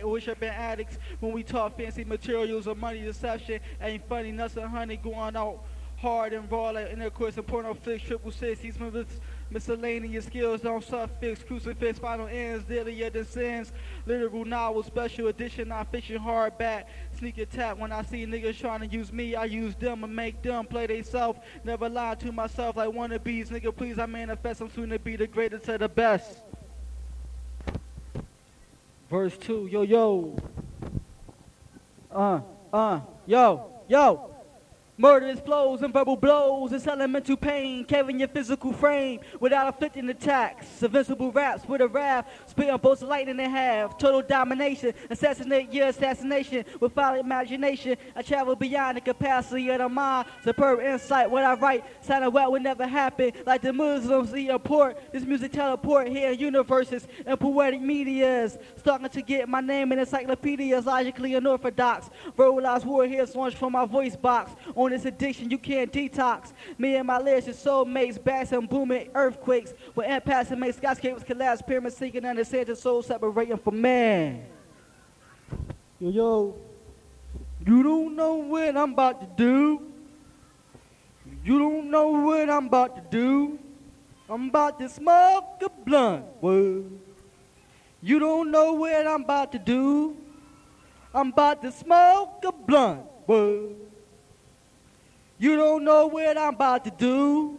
I wish I've been addicts when we talk fancy materials or money deception. Ain't funny, nothing, honey, going out hard and raw like intercourse and porno flicks, triple six. These mis- miscellaneous skills don't suffix, crucifix, final ends, deadlier than sins. Literal novel, special edition, non fiction, hardback. Sneak attack when I see niggas trying to use me, I use them and make them play they self. Never lie to myself like wannabes, nigga. Please, I manifest. I'm soon to be the greatest of the best. Verse 2, yo, yo. Uh, uh, yo, yo. Murderous flows and verbal blows, it's elemental pain, carrying your physical frame without afflicting attacks. Invincible raps with a wrath, spitting bolts of lightning in half. Total domination, assassinate your assassination without imagination. I travel beyond the capacity of the mind. Superb insight, what I write, sounding well would never happen. Like the Muslims, the import, this music teleport here in universes and poetic medias. Starting to get my name in encyclopedias, logically unorthodox. Verbalized war here launched from my voice box. On this addiction, you can't detox. Me and my lyrics are soulmates, bass and booming earthquakes. With impasse and make skyscrapers collapse, pyramids sinking under sand and soul separating from man. Yo, yo. You don't know what I'm about to do. You don't know what I'm about to do. I'm about to smoke a blunt. Whoa. You don't know what I'm about to do. I'm about to smoke a blunt. Whoa. You don't know what I'm about to do.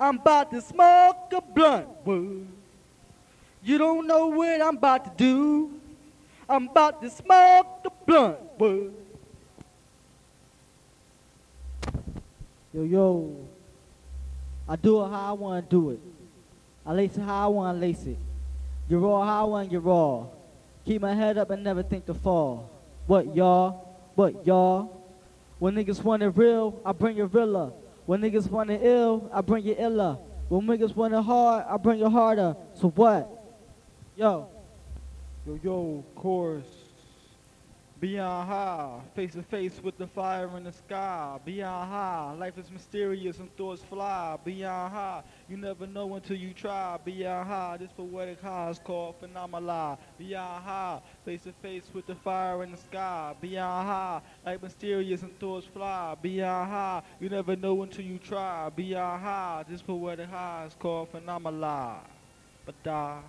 I'm about to smoke a blunt. You don't know what I'm about to do. I'm about to smoke a blunt. Yo, yo. I do it how I want to do it. I lace it how I want to lace it. You raw how I want you raw. Keep my head up and never think to fall. What, y'all? What, y'all? When niggas want it real, I bring it realer. When niggas want it ill, I bring it iller. When niggas want it hard, I bring it harder. So what? Yo. Yo, yo, chorus. Beyond high, face to face with the fire in the sky. Beyond high, life is mysterious and thoughts fly. Beyond high, you never know until you try. Beyond high, this poetic high is called phenomena. Beyond high, face to face with the fire in the sky. Beyond high, life mysterious and thoughts fly. Beyond high, you never know until you try. Beyond high, this poetic high is called phenomena. But die.